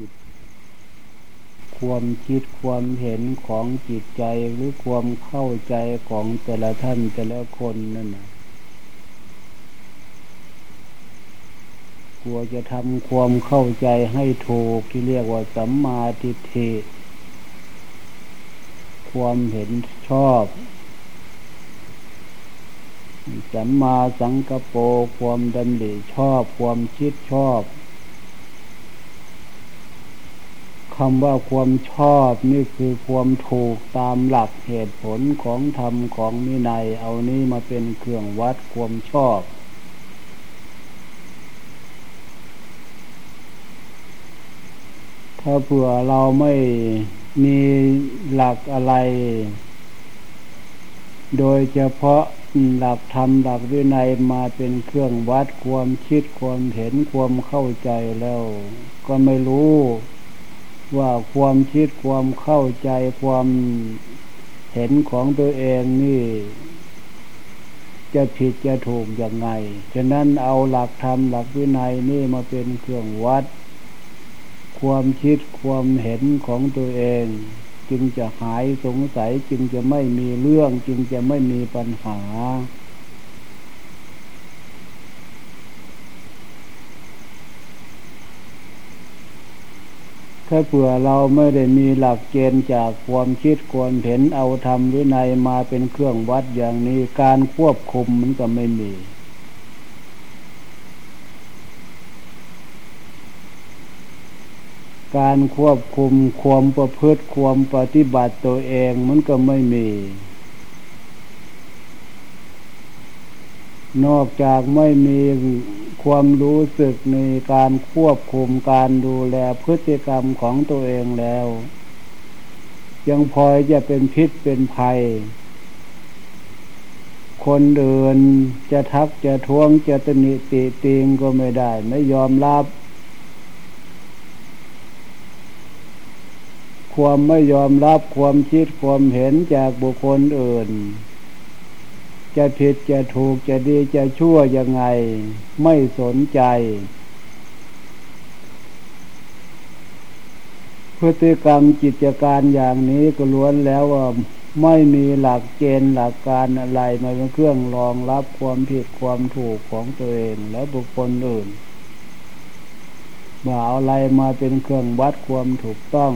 จิต ความคิดความเห็นของจิตใจหรือความเข้าใจของแต่ละท่านแต่ละคนนั่นนะกลัวจะทำความเข้าใจให้ถูกที่เรียกว่าสัมมาทิฏฐิความเห็นชอบสัมมาสังกปรความดำริชอบ ความคิดชอบ คำว่าความชอบนี่คือความถูกตามหลักเหตุผลของธรรมของมินัย เอานี้มาเป็นเครื่องวัดความชอบ ถ้าเผื่อเราไม่มีหลักอะไร โดยเฉพาะหลักธรรมหลักวินัยมาเป็นเครื่องวัดความคิดความเห็นความเข้าใจแล้ว ก็ไม่รู้ ว่าความคิดความเข้าใจความเห็นของตัวเองนี่ จะผิดจะถูกอย่างไง ฉะนั้นเอาหลักธรรมหลักวินัยนี่มาเป็นเครื่องวัด ความคิดความเห็นของตัวเอง จึงจะหายสงสัยจึงจะไม่มีเรื่องจึงจะไม่มีปัญหา ถ้าเผื่อเราไม่ได้มีหลักเกณฑ์จากความคิดความเห็นเอาธรรมวินัยมาเป็นเครื่องวัดอย่างนี้การควบคุมมันก็ไม่มี การควบคุมความประพฤติความปฏิบัติตัวเองมันก็ไม่มี นอกจากไม่มีความรู้สึกในการควบคุมการดูแลพฤติกรรมของตัวเองแล้ว ยังพอยจะเป็นพิษเป็นภัย คนเดินจะทักจะท้วงจะตนิติติงก็ไม่ได้ ไม่ยอมรับ ความไม่ยอมรับความคิดความเห็นจากบุคคลอื่น จะผิดจะถูกจะดีจะชั่วยังไง ไม่สนใจ พฤติกรรมจิตการอย่างนี้ก็ล้วนแล้วว่าไม่มีหลักเกณฑ์หลักการอะไรมาเป็นเครื่องรองรับความผิดความถูกของตัวเองและบุคคลอื่นมาเอาอะไรมาเป็นเครื่องวัดความถูกต้อง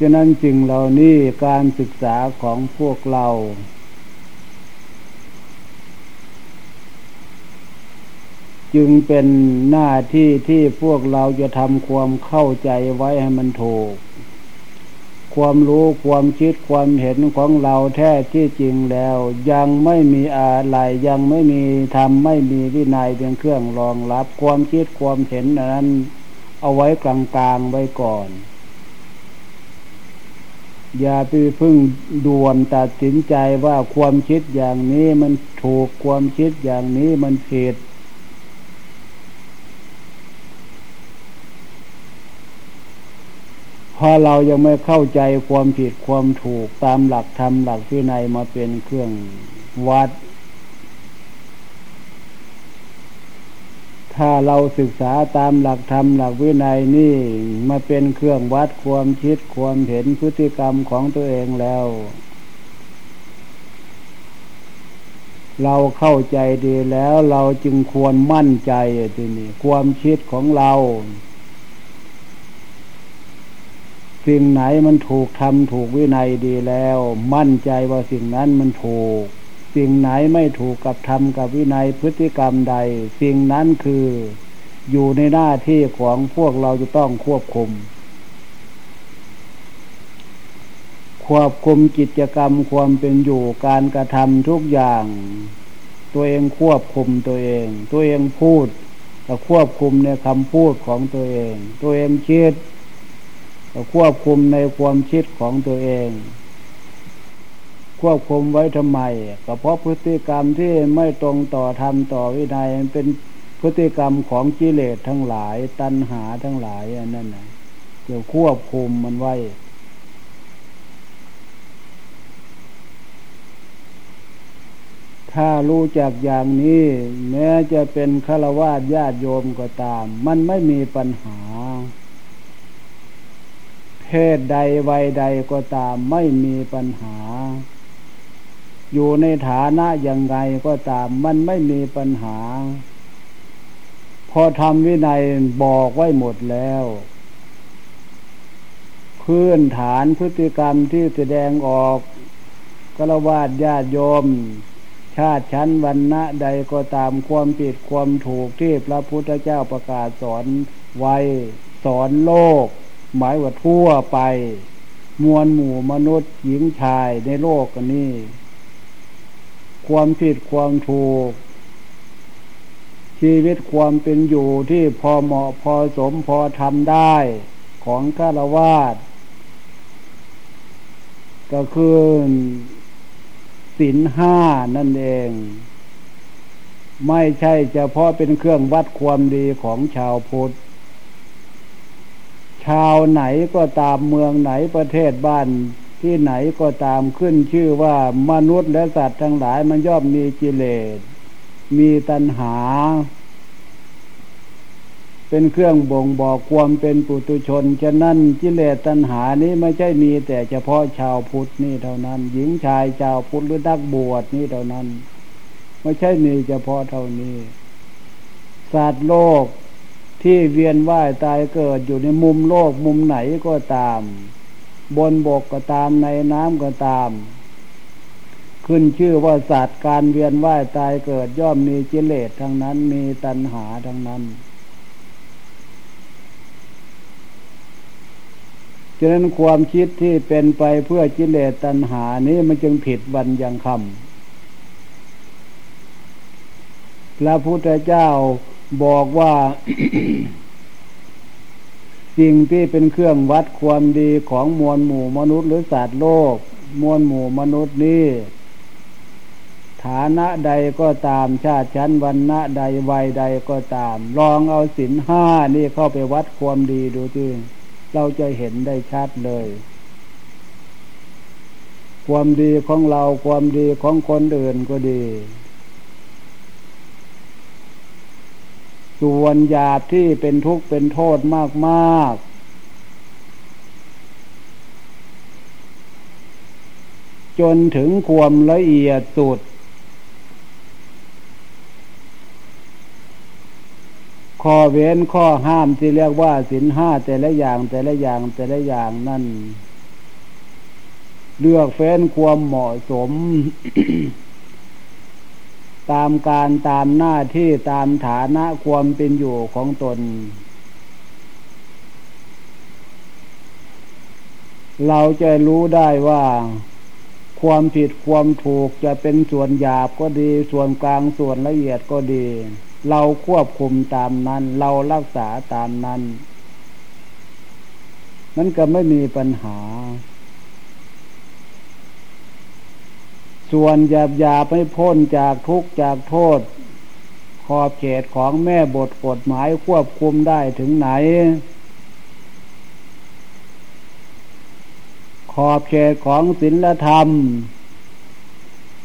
ฉะนั้นจริงเหล่านี้การศึกษาของพวกเรา จึงเป็นหน้าที่ที่พวกเราจะทำความเข้าใจไว้ให้มันถูก ความรู้ความคิดความเห็นของเราแท้ที่จริงแล้ว ยังไม่มีอะไรยังไม่มีทำไม่มีวินัยเป็นเครื่องรองรับ ความคิดความเห็นนั้น เอาไว้กลางๆไว้ก่อน อย่าไปพึ่งด่วนตัดสินใจว่าความคิดอย่างนี้มันถูกความคิดอย่างนี้มันผิดพอเรายังไม่เข้าใจความผิดความถูกตามหลักธรรมหลักที่ในมาเป็นเครื่องวัด ถ้าเราศึกษาตามหลักธรรมหลักวินัยนี่ มาเป็นเครื่องวัดความคิดความเห็นพฤติกรรมของตัวเองแล้ว เราเข้าใจดีแล้วเราจึงควรมั่นใจทีนี้ความคิดของเรา สิ่งไหนมันถูกทำถูกวินัยดีแล้ว มั่นใจว่าสิ่งนั้นมันถูก สิ่งไหนไม่ถูกกับธรรมกับวินัยพฤติกรรมใด สิ่งนั้นคืออยู่ในหน้าที่ของพวกเราจะต้องควบคุม ควบคุมกิจกรรมความเป็นอยู่การกระทำทุกอย่าง ตัวเองควบคุมตัวเอง ตัวเองพูดก็ควบคุมในคำพูดของตัวเอง ตัวเองคิดก็ควบคุมในความคิดของตัวเอง ควบคุมไว้ทำไม ก็เพราะพฤติกรรมที่ไม่ตรงต่อธรรมต่อวินัยเป็นพฤติกรรมของกิเลสทั้งหลาย ตัณหาทั้งหลายอันนั้นนะเกี่ยวควบคุมมันไว้ถถ้ารู้จักอย่างนี้ แม้จะเป็นฆราวาสญาติโยมก็ตาม มันไม่มีปัญหา เพศใดวัยใดก็ตามไม่มีปัญหา อยู่ในฐานะยังไงก็ตาม มันไม่มีปัญหา พอทำวินัยบอกไว้หมดแล้ว พื้นฐานพฤติกรรมที่แสดงออกกระวาดญาติโยม ชาติชั้นวันณะใดก็ตามความผิดความถูกที่พระพุทธเจ้าประกาศสอนไว้สอนโลก หมายว่าทั่วไป มวลหมู่มนุษย์หญิงชายในโลกนี้ ความผิดความถูก ชีวิตความเป็นอยู่ที่พอเหมาะพอสมพอทำได้ของฆราวาสก็คือศีลห้านั่นเอง ไม่ใช่เฉพาะเป็นเครื่องวัดความดีของชาวพุทธ ชาวไหนก็ตามเมืองไหนประเทศบ้าน ที่ไหนก็ตามขึ้นชื่อว่ามนุษย์และสัตว์ทั้งหลายมันย่อมมีกิเลส มีตัณหา เป็นเครื่องบ่งบอกความเป็นปุตุชน ฉะนั้นกิเลสตัณหานี้ไม่ใช่มีแต่เฉพาะชาวพุทธนี่เท่านั้น หญิงชายชาวพุทธหรือนักบวชนี่เท่านั้น ไม่ใช่มีเฉพาะเท่านี้สัตว์โลกที่เวียนว่ายตายเกิดอยู่ในมุมโลกมุมไหนก็ตาม บนบกก็ตามในน้ำก็ตาม ขึ้นชื่อว่าสัตว์การเวียนว่ายตายเกิดย่อมมีกิเลสทั้งนั้นมีตัณหาทั้งนั้นฉะนั้นความคิดที่เป็นไปเพื่อกิเลสตัณหานี้มันจึงผิดวันยังคำพระพุทธเจ้าบอกว่า สิ่งที่เป็นเครื่องวัดความดีของมวลหมู่มนุษย์หรือสัตว์โลก มวลหมู่มนุษย์นี้ฐานะใดก็ตามชาติชั้นวันณะใดวัยใดก็ตาม ลองเอาสินห้านี่เข้าไปวัดความดีดูที่เราจะเห็นได้ชัดเลย ความดีของเราความดีของคนอื่นก็ดี ส่วนหยาบที่เป็นทุกข์เป็นโทษมากมากจนถึงความละเอียดสุด ข้อเว้นข้อห้ามที่เรียกว่าสินห้าแต่ละอย่างแต่ละอย่างแต่ละอย่างนั่น เลือกเฟ้นความเหมาะสม ตามการตามหน้าที่ตามฐานะความเป็นอยู่ของตน เราจะรู้ได้ว่า ความผิดความถูกจะเป็นส่วนหยาบก็ดี ส่วนกลางส่วนละเอียดก็ดี เราควบคุมตามนั้น เรารักษาตามนั้นมันก็ไม่มีปัญหา ส่วนหยาบหยาไม่พ้นจากทุกจากโทษ ขอบเขตของแม่บทกฎหมายควบคุมได้ถึงไหน ขอบเขตของศีลธรรม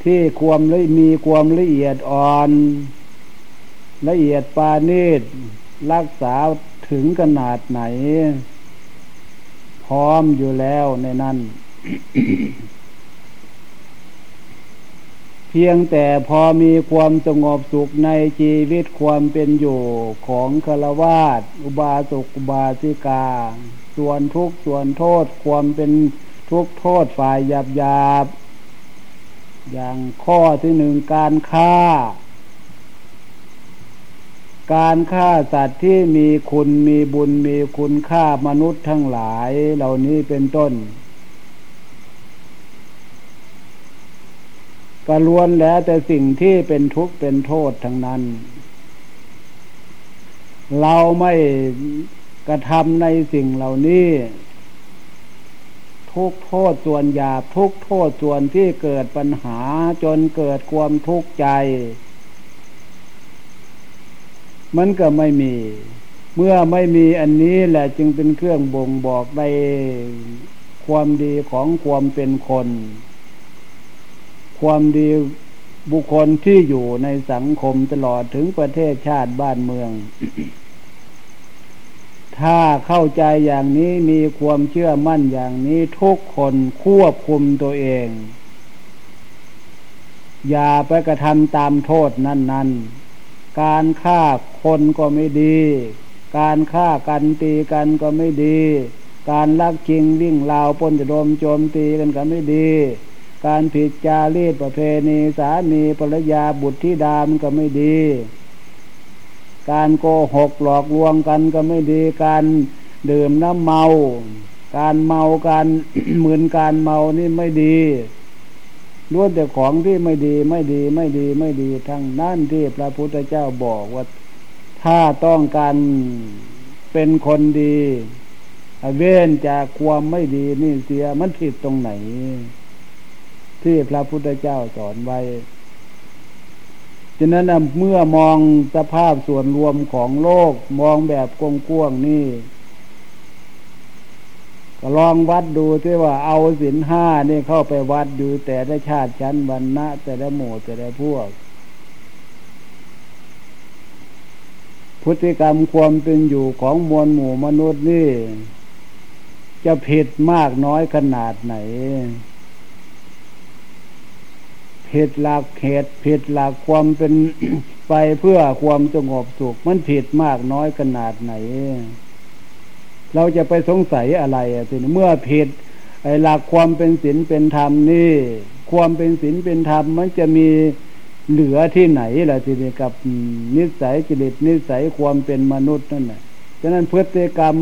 ที่ความละมีความละเอียดอ่อน ละเอียดปานีตรักษาถึงขนาดไหน พร้อมอยู่แล้วในนั้น เพียงแต่พอมีความสงบสุขในชีวิตความเป็นอยู่ของฆรวาสอุบาสกอุบาสิกา ส่วนทุกส่วนโทษความเป็นทุกโทษฝ่ายหยาบหยาบอย่างข้อที่หนึ่งการฆ่า การฆ่าสัตว์ที่มีคุณมีบุญมีคุณค่ามนุษย์ทั้งหลาย เหล่านี้เป็นต้น ก็ล้วนแล้วแต่สิ่งที่เป็นทุกข์เป็นโทษทั้งนั้น เราไม่กระทำในสิ่งเหล่านี้ ทุกโทษส่วนหยาบทุกโทษส่วนที่เกิดปัญหาจนเกิดความทุกข์ใจ มันก็ไม่มี เมื่อไม่มีอันนี้แหละจึงเป็นเครื่องบ่งบอกในความดีของความเป็นคน ความดีบุคคลที่อยู่ในสังคมตลอดถึงประเทศชาติบ้านเมือง ถ้าเข้าใจอย่างนี้มีความเชื่อมั่นอย่างนี้ทุกคนควบคุมตัวเอง อย่าไปกระทำตามโทษนั้น ๆ การฆ่าคนก็ไม่ดี การฆ่ากันตีกันก็ไม่ดี การลักชิงวิ่งราวปนจะโดมโจมตีกันก็ไม่ดี การผิดจารีตประเพณีสามีภรรยาบุตรธิดามันก็ไม่ดี การโกหกหลอกลวงกันก็ไม่ดี การดื่มน้ำเมา การเมาการเหมือนการเมานี่ไม่ดีล้วนแต่ของที่ไม่ดีไม่ดีไม่ดีไม่ดีทั้งนั่นที่พระพุทธเจ้าบอกว่าถ้าต้องการเป็นคนดี เว้นจากความไม่ดีนี่เสียมันผิดตรงไหน ที่พระพุทธเจ้าสอนไว้ฉะนั้นเมื่อมองสภาพส่วนรวมของโลกมองแบบกว้างๆนี่ก็ลองวัดดูที่ว่าเอาสินห้านี่เข้าไปวัดดูแต่ละชาติชั้นวรรณะแต่ละหมู่แต่ละพวก พฤติกรรมความเป็นอยู่ของมวลหมู่มนุษย์นี่ จะผิดมากน้อยขนาดไหน ผิดหลักเหตุผิดหลักความเป็นไปเพื่อความสงบสุขมันผิดมากน้อยขนาดไหน เราจะไปสงสัยอะไรอะทีเมื่อผิดไอ้หลักความเป็นศีลเป็นธรรมนี่ ความเป็นศีลเป็นธรรมมันจะมีเหลือที่ไหนล่ะทีนี้กับนิสัยจริตนิสัยความเป็นมนุษย์นั่นแหละฉะนั้นพฤติกรรม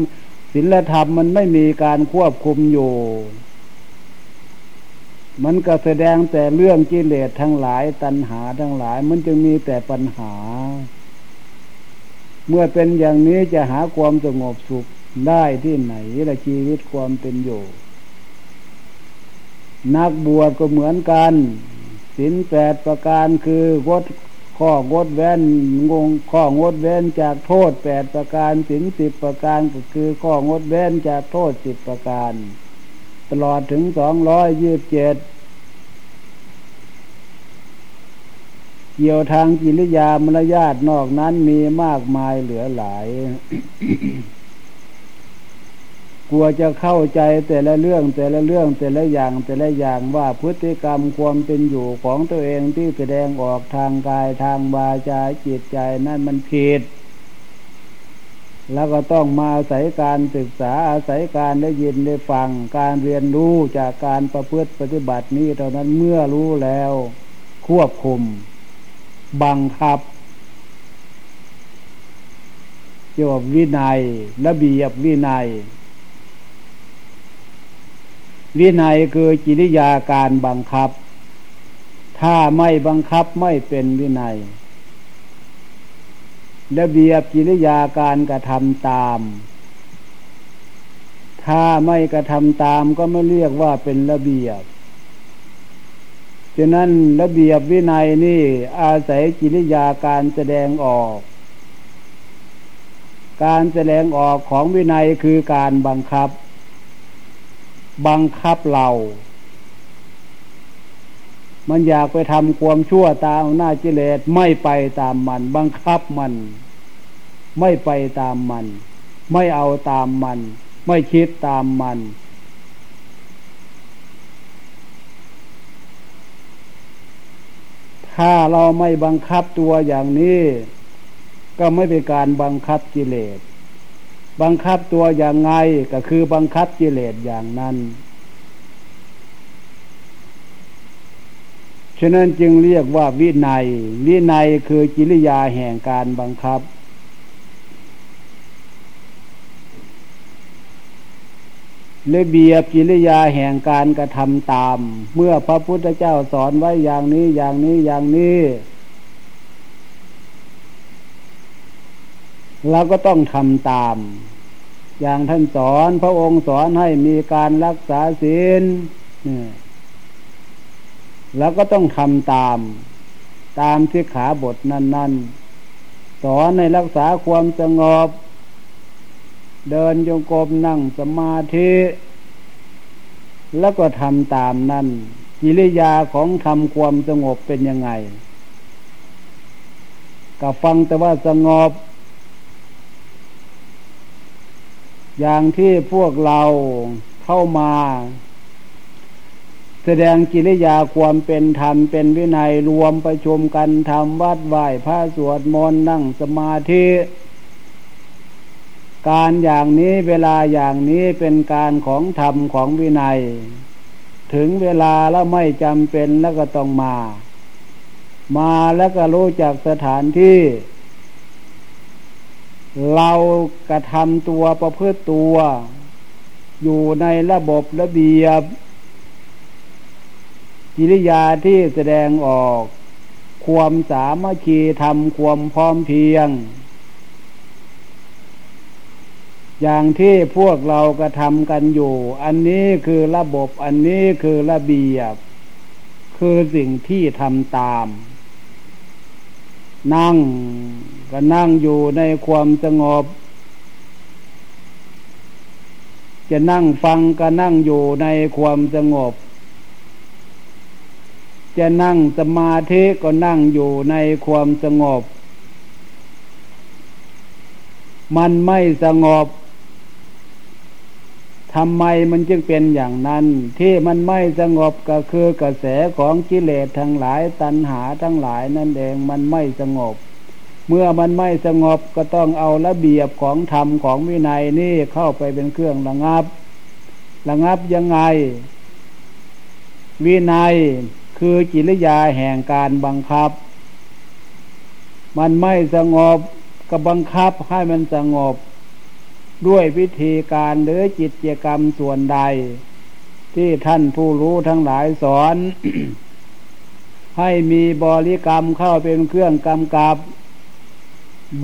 ศีลธรรมมันไม่มีการควบคุมอยู่ มันก็แสดงแต่เรื่องกิเลสทั้งหลายตัณหาทั้งหลาย มันจึงมีแต่ปัญหา เมื่อเป็นอย่างนี้จะหาความสงบสุขได้ที่ไหนละชีวิตความเป็นอยู่ นักบวชก็เหมือนกันสินแปดประการคืองดข้องดแว้นงงข้องดแว้นจากโทษแปดประการสินสิบประการก็คือข้องดแว้นจากโทษสิบประการ ตลอดถึงสองร้อยยี่บเจ็ดเกี่ยวทางกิริยามารยาทนอกนั้นมีมากมายเหลือหลาย กลัวจะเข้าใจแต่ละเรื่องแต่ละเรื่องแต่ละอย่างแต่ละอย่างว่าพฤติกรรมความเป็นอยู่ของตัวเองที่แสดงออกทางกายทางวาจาจิตใจนั่นมันผิด แล้วก็ต้องมาอาศัยการศึกษาอาศัยการได้ยินได้ฟังการเรียนรู้จากการประพฤติปฏิบัตินี้เท่านั้นเมื่อรู้แล้ว ควบคุม บังคับเกี่ยวกับวินัยระเบียบวินัย วินัยคือกิริยาการบังคับ ถ้าไม่บังคับไม่เป็นวินัย ระเบียบกิริยาการกระทำตาม ถ้าไม่กระทำตามก็ไม่เรียกว่าเป็นระเบียบฉะนั้นระเบียบวินัยนี่อาศัยกิริยาการแสดงออก การแสดงออกของวินัยคือการบังคับ บังคับเรา มันอยากไปทำความชั่วตามหน้าจิเลสไม่ไปตามมัน บังคับมัน ไม่ไปตามมัน ไม่เอาตามมัน ไม่คิดตามมัน ถ้าเราไม่บังคับตัวอย่างนี้ ก็ไม่เป็นการบังคับกิเลส บังคับตัวอย่างไงก็คือบังคับกิเลสอย่างนั้น ฉะนั้นจึงเรียกว่าวินัย วินัยคือกิริยาแห่งการบังคับ ระเบียบกิริยาแห่งการกระทำตาม เมื่อพระพุทธเจ้าสอนไว้อย่างนี้อย่างนี้อย่างนี้เราก็ต้องทำตาม อย่างท่านสอนพระองค์สอนให้มีการรักษาศีลเนี่ย แล้วก็ต้องทำตาม ตามที่ขาบทนั้น ๆ สอนในรักษาความสงบ เดินโยงกรมนั่งสมาธิ แล้วก็ทำตามนั้นกิริยาของทำความสงบเป็นยังไงก็ฟังแต่ว่าสงบ อย่างที่พวกเราเข้ามา แสดงกิริยาความเป็นธรรมเป็นวินัยรวมประชุมกันทำวัดไหว้พระสวดมนต์นั่งสมาธิการอย่างนี้เวลาอย่างนี้เป็นการของธรรมของวินัย ถึงเวลาแล้วไม่จำเป็นแล้วก็ต้องมา มาแล้วก็รู้จักสถานที่ เรากระทำตัวประพฤติตัว อยู่ในระบบระเบียบ กิริยาที่แสดงออก ความสามัคคีทำความพร้อมเพียง อย่างที่พวกเรากระทำกันอยู่ อันนี้คือระบบอันนี้คือระเบียบ คือสิ่งที่ทำตาม นั่งก็นั่งอยู่ในความสงบจะนั่งฟังก็นั่งอยู่ในความสงบ จะนั่งสมาธิก็นั่งอยู่ในความสงบ มันไม่สงบทำไมมันจึงเป็นอย่างนั้น ที่มันไม่สงบก็คือกระแสของกิเลสทั้งหลายตัณหาทั้งหลายนั่นเองมันไม่สงบ เมื่อมันไม่สงบก็ต้องเอาระเบียบของธรรมของวินัยนี่เข้าไปเป็นเครื่องระงับ ระงับยังไง วินัย คือจิริยาแห่งการบังคับ มันไม่สงบก็บังคับให้มันสงบ ด้วยวิธีการหรือจิตเจกรรมส่วนใด ที่ท่านผู้รู้ทั้งหลายสอน ให้มีบริกรรมเข้าเป็นเครื่องกำกับ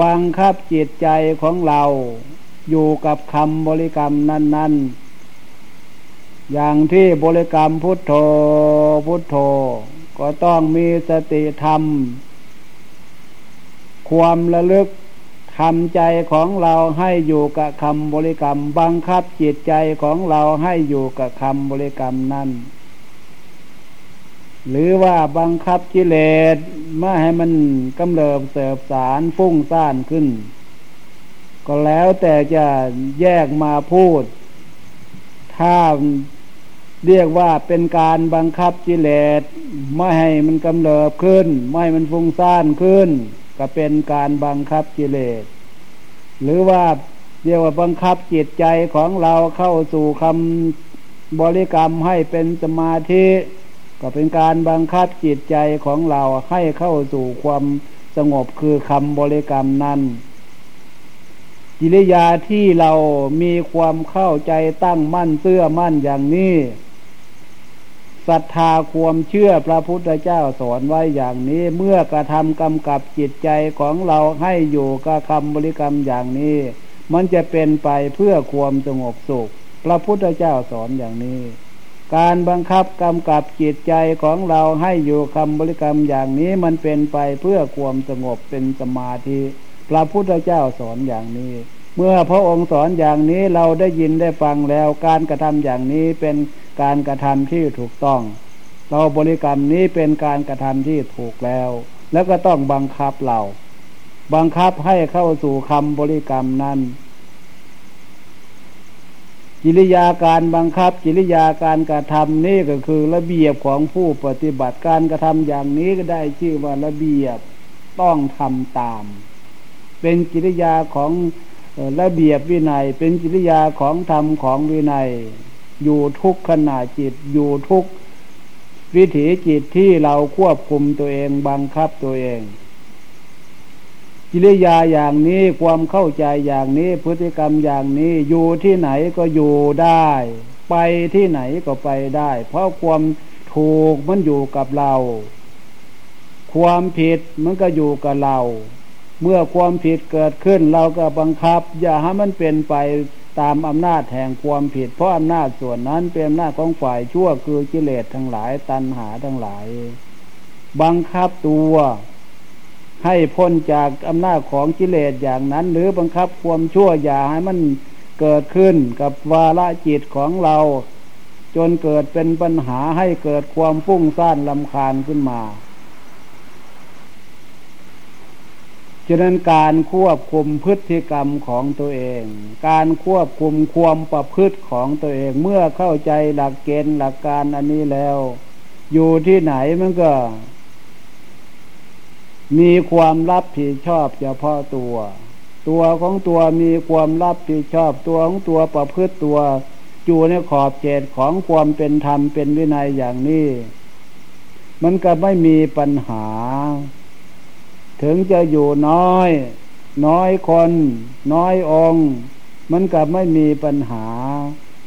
บังคับจิตใจของเราอยู่กับคำบริกรรมนั้น ๆ อย่างที่บริกรรมพุทโธพุทโธ ก็ต้องมีสติธรรม ความระลึกทำใจของเราให้อยู่กับคำบริกรรม บังคับจิตใจของเราให้อยู่กับคำบริกรรมนั้น หรือว่าบังคับกิเลสไม่ให้มันกำเริบเสบสารฟุ้งซ่านขึ้น ก็แล้วแต่จะแยกมาพูด ถ้า เรียกว่าเป็นการบังคับกิเลสไม่ให้มันกำเริบขึ้น ไม่ให้มันฟุ้งซ่านขึ้น ก็เป็นการบังคับกิเลส หรือว่าเรียกว่าบังคับจิตใจของเราเข้าสู่คำบริกรรมให้เป็นสมาธิก็เป็นการบังคับจิตใจของเราให้เข้าสู่ความสงบคือคำบริกรรมนั้นกิริยาที่เรามีความเข้าใจตั้งมั่นเสื้อมั่นอย่างนี้ ศรัทธาความเชื่อพระพุทธเจ้าสอนไว้อย่างนี้ เมื่อกระทำกำกับจิตใจของเราให้อยู่กับคำบริกรรมอย่างนี้ มันจะเป็นไปเพื่อความสงบสุข พระพุทธเจ้าสอนอย่างนี้ การบังคับกำกับจิตใจของเราให้อยู่คำบริกรรมอย่างนี้มันเป็นไปเพื่อความสงบเป็นสมาธิ พระพุทธเจ้าสอนอย่างนี้ เมื่อพระองค์สอนอย่างนี้เราได้ยินได้ฟังแล้วการกระทำอย่างนี้เป็นการกระทำที่ถูกต้อง เราบริกรรมนี้เป็นการกระทำที่ถูกแล้ว แล้วก็ต้องบังคับเรา บังคับให้เข้าสู่คำบริกรรมนั้นกิริยาการบังคับกิริยาการกระทำนี่ก็คือระเบียบของผู้ปฏิบัติการกระทำอย่างนี้ก็ได้ชื่อว่าระเบียบต้องทำตาม เป็นกิริยาของ ระเบียบวินัยเป็นกิริยาของธรรมของวินัย อยู่ทุกขณะจิตอยู่ทุกวิถีจิตที่เราควบคุมตัวเองบังคับตัวเอง กิริยาอย่างนี้ความเข้าใจอย่างนี้พฤติกรรมอย่างนี้อยู่ที่ไหนก็อยู่ได้ ไปที่ไหนก็ไปได้ เพราะความถูกมันอยู่กับเรา ความผิดมันก็อยู่กับเรา เมื่อความผิดเกิดขึ้นเราก็บังคับ อย่าให้มันเป็นไปตามอำนาจแห่งความผิด เพราะอำนาจส่วนนั้นเป็นอำนาจของฝ่ายชั่วคือกิเลสทั้งหลายตัณหาทั้งหลาย บังคับตัวให้พ้นจากอำนาจของกิเลสอย่างนั้น หรือบังคับความชั่วอย่าให้มันเกิดขึ้นกับวาระจิตของเรา จนเกิดเป็นปัญหาให้เกิดความฟุ้งซ่านลำคาญขึ้นมา ฉะนั้นการควบคุมพฤติกรรมของตัวเอง การควบคุมความประพฤติของตัวเอง เมื่อเข้าใจหลักเกณฑ์หลักการอันนี้แล้ว อยู่ที่ไหนมันก็ มีความรับผิดชอบเฉพาะตัว ตัวของตัวมีความรับผิดชอบตัวของตัวประพฤติตัวอยู่ในขอบเขตของความเป็นธรรมเป็นวินัยอย่างนี้ มันก็ไม่มีปัญหา ถึงจะอยู่น้อย น้อยคน น้อยองค์ มันก็ไม่มีปัญหา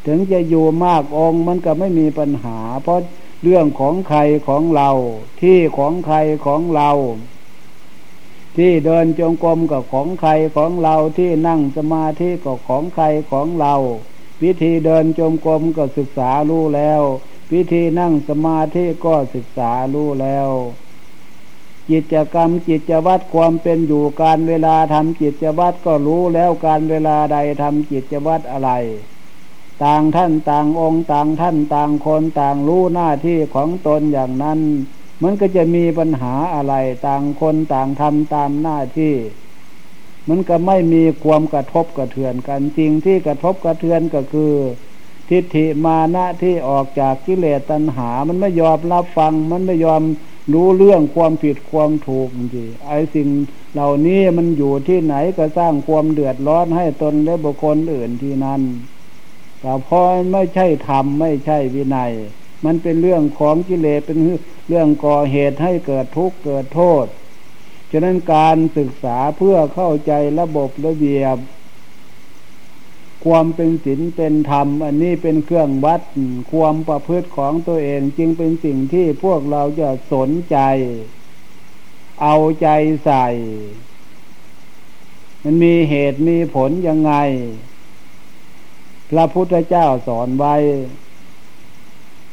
ถึงจะอยู่มากองค์มันก็ไม่มีปัญหา เพราะเรื่องของใครของเรา ที่ของใครของเรา ที่เดินจงกรมกับของใครของเราที่นั่งสมาธิก็ของใครของเรา วิธีเดินจงกรมก็ศึกษารู้แล้ว วิธีนั่งสมาธิก็ศึกษารู้แล้ว กิจกรรมกิจวัตรความเป็นอยู่การเวลาทำกิจวัตรก็รู้แล้วการเวลาใดทำกิจวัตรอะไร ต่างท่านต่างองค์ต่างท่านต่างคนต่างรู้หน้าที่ของตนอย่างนั้น มันก็จะมีปัญหาอะไรต่างคนต่างทำตามหน้าที่ มันก็ไม่มีความกระทบกระเทือนกันจริงที่กระทบกระเทือนก็คือทิฏฐิมานะที่ออกจากกิเลสตัณหา มันไม่ยอมรับฟัง มันไม่ยอม รู้เรื่องความผิดความถูกจริงไอ้สิ่งเหล่านี้มันอยู่ที่ไหนก็สร้างความเดือดร้อนให้ตนและบุคคลอื่นที่นั้นแต่พอไม่ใช่ธรรมไม่ใช่วินัย มันเป็นเรื่องของกิเลสเป็นเรื่องก่อเหตุให้เกิดทุกข์เกิดโทษ ฉะนั้นการศึกษาเพื่อเข้าใจระบบระเบียบ ความเป็นศีลเป็นธรรม อันนี้เป็นเครื่องวัดความประพฤติของตัวเองจึงเป็นสิ่งที่พวกเราจะสนใจ เอาใจใส่ มันมีเหตุมีผลยังไง พระพุทธเจ้าสอนไว้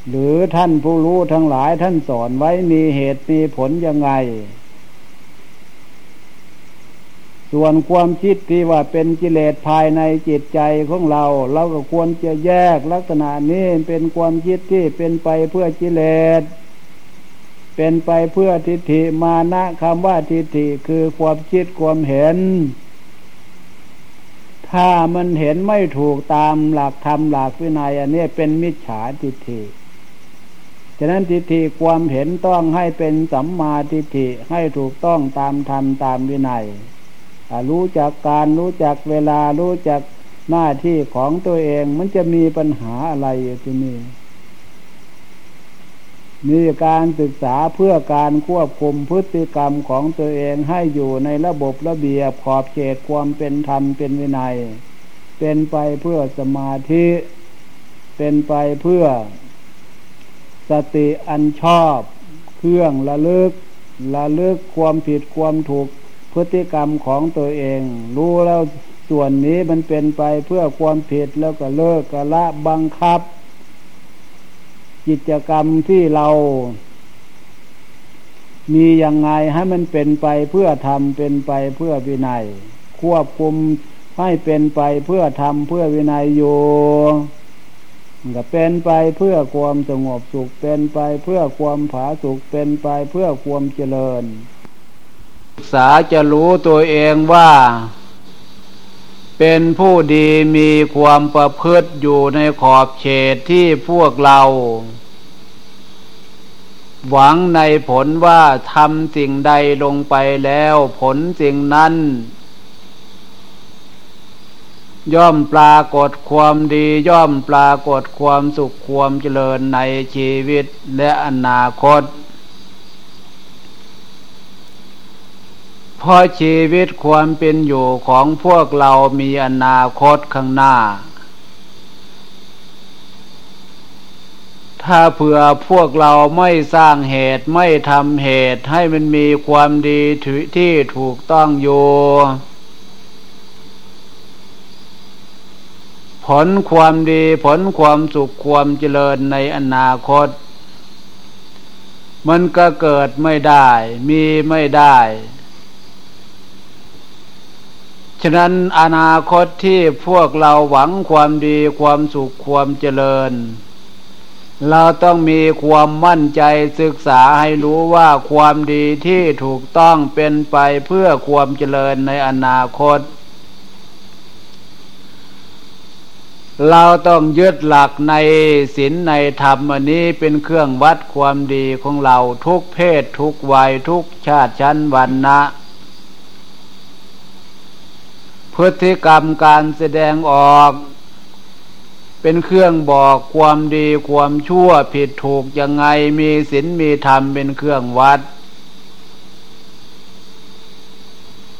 หรือท่านผู้รู้ทั้งหลายท่านสอนไว้มีเหตุมีผลยังไง ส่วนความคิดที่ว่าเป็นกิเลสภายในจิตใจของเรา เราก็ควรจะแยกลักษณะนี้เป็นความคิดที่เป็นไปเพื่อกิเลสเป็นไปเพื่อทิฏฐิมานะคำว่าทิฏฐิคือความคิดความเห็น ถ้ามันเห็นไม่ถูกตามหลักธรรมหลักวินัยอันนี้เป็นมิจฉาทิฏฐิฉะนั้นทิฏฐิความเห็นต้องให้เป็นสัมมาทิฏฐิให้ถูกต้องตามธรรมตามวินัย รู้จักการรู้จักเวลารู้จักหน้าที่ของตัวเอง มันจะมีปัญหาอะไรที่นี่มีการศึกษาเพื่อการควบคุมพฤติกรรมของตัวเองให้อยู่ในระบบระเบียบขอบเขตความเป็นธรรมเป็นวินัย เป็นไปเพื่อสมาธิ เป็นไปเพื่อ สติอันชอบ เครื่องระลึกระลึกความผิดความถูก พฤติกรรมของตัวเอง รู้แล้วส่วนนี้มันเป็นไปเพื่อความผิดแล้วก็เลิกกะละบังคับ กิจกรรมที่เรามียังไงให้มันเป็นไปเพื่อทำเป็นไปเพื่อวินัย ควบคุมให้เป็นไปเพื่อทำเพื่อวินัยอยู่ก็เป็นไปเพื่อความสงบสุขเป็นไปเพื่อความผาสุขเป็นไปเพื่อความเจริญ ษาจะรู้ตัวเองว่า เป็นผู้ดีมีความประพฤติอยู่ในขอบเขตที่พวกเรา หวังในผลว่าทำสิ่งใดลงไปแล้วผลสิ่งนั้น ย่อมปรากฏความดีย่อมปรากฏความสุขความเจริญในชีวิตและอนาคต เพราะชีวิตความเป็นอยู่ของพวกเรามีอนาคตข้างหน้า ถ้าเผื่อพวกเราไม่สร้างเหตุไม่ทำเหตุให้มันมีความดีที่ถูกต้องอยู่ผลความดีผลความสุขความเจริญในอนาคต มันก็เกิดไม่ได้ มีไม่ได้ ฉะนั้นอนาคตที่พวกเราหวังความดีความสุขความเจริญ เราต้องมีความมั่นใจศึกษาให้รู้ว่าความดีที่ถูกต้องเป็นไปเพื่อความเจริญในอนาคต เราต้องยึดหลักในศีลในธรรมอันนี้เป็นเครื่องวัดความดีของเราทุกเพศทุกวัยทุกชาติชั้นวรรณะ พฤติกรรมการแสดงออก เป็นเครื่องบอกความดีความชั่วผิดถูกยังไงมีศีลมีธรรมเป็นเครื่องวัด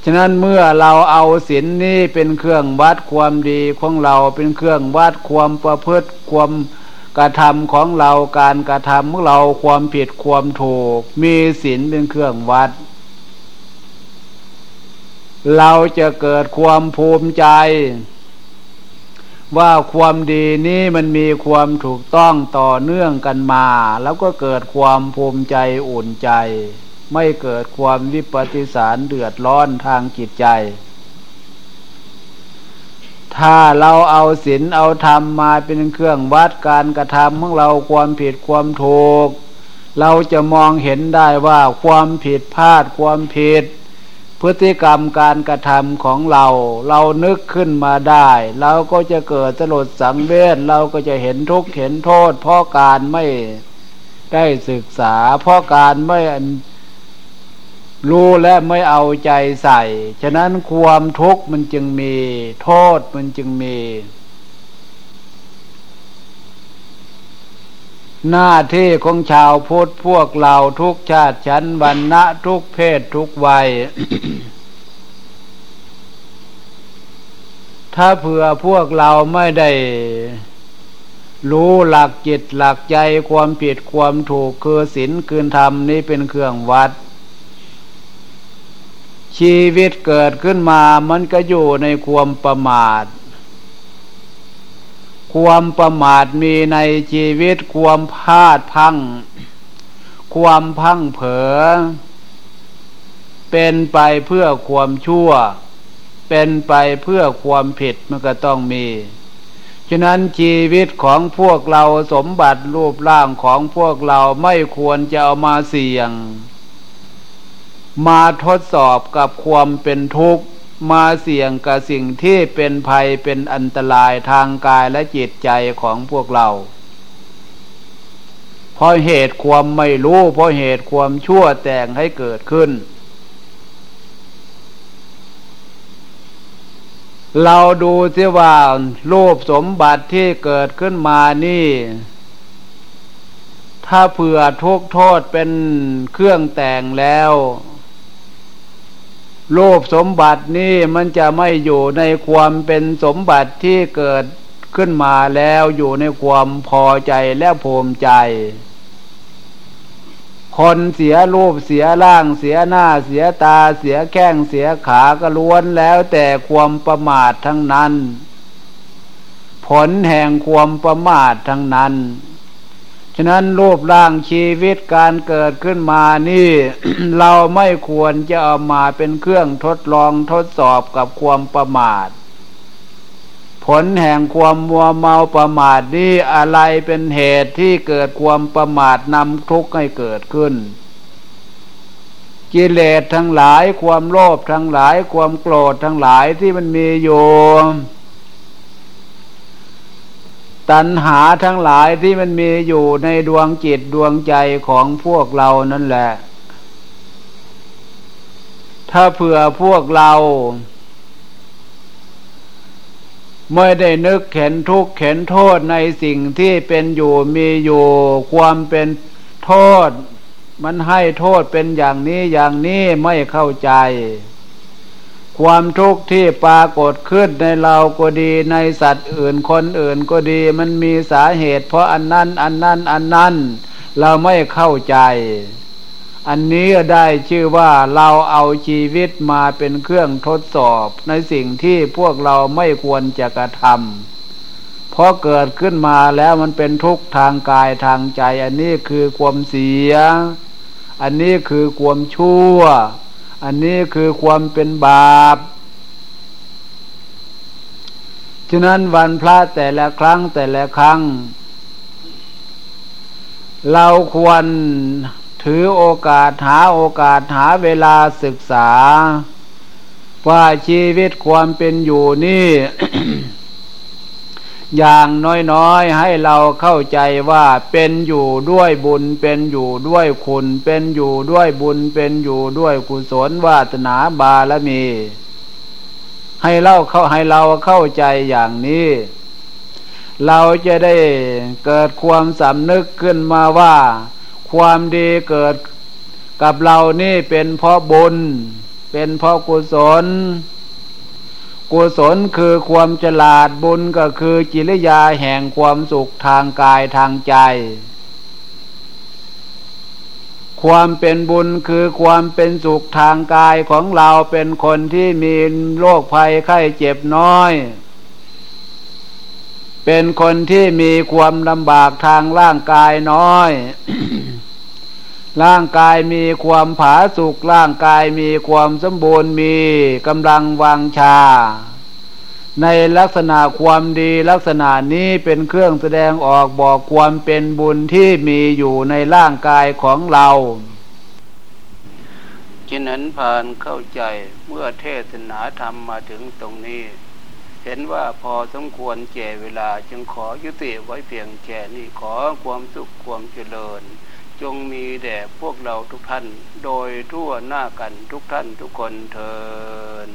ฉะนั้นเมื่อเราเอาศีลนี้เป็นเครื่องวัดความดีของเราเป็นเครื่องวัดความประพฤติความกระทำของเราการกระทำของเราความผิดความถูก มีศีลเป็นเครื่องวัด เราจะเกิดความภูมิใจ ว่าความดีนี้มันมีความถูกต้องต่อเนื่องกันมา แล้วก็เกิดความภูมิใจอุ่นใจ ไม่เกิดความวิปฏิสารเดือดร้อนทางจิตใจ ถ้าเราเอาศีลเอาธรรมมาเป็นเครื่องวัดการกระทำของเราความผิดความถูก เราจะมองเห็นได้ว่าความผิดพลาดความผิด พฤติกรรมการกระทำของเรา เรานึกขึ้นมาได้ เราก็จะเกิดสลดสังเวชเราก็จะเห็นทุกข์เห็นโทษ เพราะการไม่ได้ศึกษา เพราะการไม่รู้และไม่เอาใจใส่ ฉะนั้นความทุกข์มันจึงมี โทษมันจึงมี หน้าที่ของชาวพุทธพวกเราทุกชาติชั้นวรรณะทุกเพศทุกวัย ถ้าเผื่อพวกเราไม่ได้ รู้หลักจิตหลักใจความผิดความถูกคือศีลคืนธรรมนี้เป็นเครื่องวัด ชีวิตเกิดขึ้นมามันก็อยู่ในความประมาท ความประมาทมีในชีวิตความพลาดพัง ความพังเผลอเป็นไปเพื่อความชั่ว เป็นไปเพื่อความผิดมันก็ต้องมี ฉะนั้นชีวิตของพวกเราสมบัติรูปร่างของพวกเราไม่ควรจะเอามาเสี่ยง มาทดสอบกับความเป็นทุกข์ มาเสี่ยงกับสิ่งที่เป็นภัยเป็นอันตรายทางกายและจิตใจของพวกเราเพราะเหตุความไม่รู้เพราะเหตุความชั่วแต่งให้เกิดขึ้น เราดูที่ว่ารูปสมบัติที่เกิดขึ้นมานี่ ถ้าเผื่อทุกโทษเป็นเครื่องแต่งแล้ว รูปสมบัตินี่มันจะไม่อยู่ในความเป็นสมบัติที่เกิดขึ้นมาแล้วอยู่ในความพอใจและภูมิใจ คนเสียรูปเสียร่างเสียหน้าเสียตาเสียแข้งเสียขาก็ล้วนแล้วแต่ความประมาททั้งนั้น ผลแห่งความประมาททั้งนั้น ฉะนั้นรูปร่างชีวิตการเกิดขึ้นมานี่ เราไม่ควรจะเอามาเป็นเครื่องทดลองทดสอบกับความประมาท ผลแห่งความมัวเมาประมาทนี่อะไรเป็นเหตุที่เกิดความประมาทนำทุกข์ให้เกิดขึ้น กิเลสทั้งหลายความโลภทั้งหลายความโกรธทั้งหลายที่มันมีอยู่ ตัณหาทั้งหลายที่มันมีอยู่ในดวงจิตดวงใจของพวกเรานั่นแหละ ถ้าเผื่อพวกเราไม่ได้นึกเข็นทุกข์เข็นโทษในสิ่งที่เป็นอยู่มีอยู่ความเป็นโทษ มันให้โทษเป็นอย่างนี้อย่างนี้ไม่เข้าใจ ความทุกข์ที่ปรากฏขึ้นในเราก็ดีในสัตว์อื่นคนอื่นก็ดี มันมีสาเหตุ เพราะอันนั้นอันนั้นอันนั้น เราไม่เข้าใจ อันนี้ได้ชื่อว่าเราเอาชีวิตมาเป็นเครื่องทดสอบในสิ่งที่พวกเราไม่ควรจะกระทำเพราะเกิดขึ้นมาแล้วมันเป็นทุกข์ทางกายทางใจ อันนี้คือความเสีย อันนี้คือความชั่ว อันนี้คือความเป็นบาป ฉะนั้นวันพระแต่ละครั้งแต่ละครั้ง เราควรถือโอกาสหาโอกาสหาเวลาศึกษา ว่าชีวิตความเป็นอยู่นี่ อย่างน้อยๆให้เราเข้าใจว่าเป็นอยู่ด้วยบุญเป็นอยู่ด้วยคุณ เป็นอยู่ด้วยบุญเป็นอยู่ด้วยกุศลวาสนาบารมี ให้เราเข้าให้เราเข้าใจอย่างนี้ เราจะได้เกิดความสำนึกขึ้นมาว่า ความดีเกิดกับเรานี่เป็นเพราะบุญ เป็นเพราะกุศล กุศลคือความฉลาดบุญก็คือจิริยาแห่งความสุขทางกายทางใจ ความเป็นบุญคือความเป็นสุขทางกายของเราเป็นคนที่มีโรคภัยไข้เจ็บน้อย เป็นคนที่มีความลำบากทางร่างกายน้อย ร่างกายมีความผาสุกร่างกายมีความสมบูรณ์มีกำลังวังชา ในลักษณะความดีลักษณะนี้เป็นเครื่องแสดงออกบอกความเป็นบุญที่มีอยู่ในร่างกายของเราจินั้นผ่านเข้าใจเมื่อเทศนาธรรมมาถึงตรงนี้ เห็นว่าพอสมควรแก่เวลาจึงขอยุติไว้เพียงแค่นี้ขอความสุขความเจริญ จงมีแด่พวกเราทุกท่าน โดยทั่วหน้ากันทุกท่านทุกคนเทิน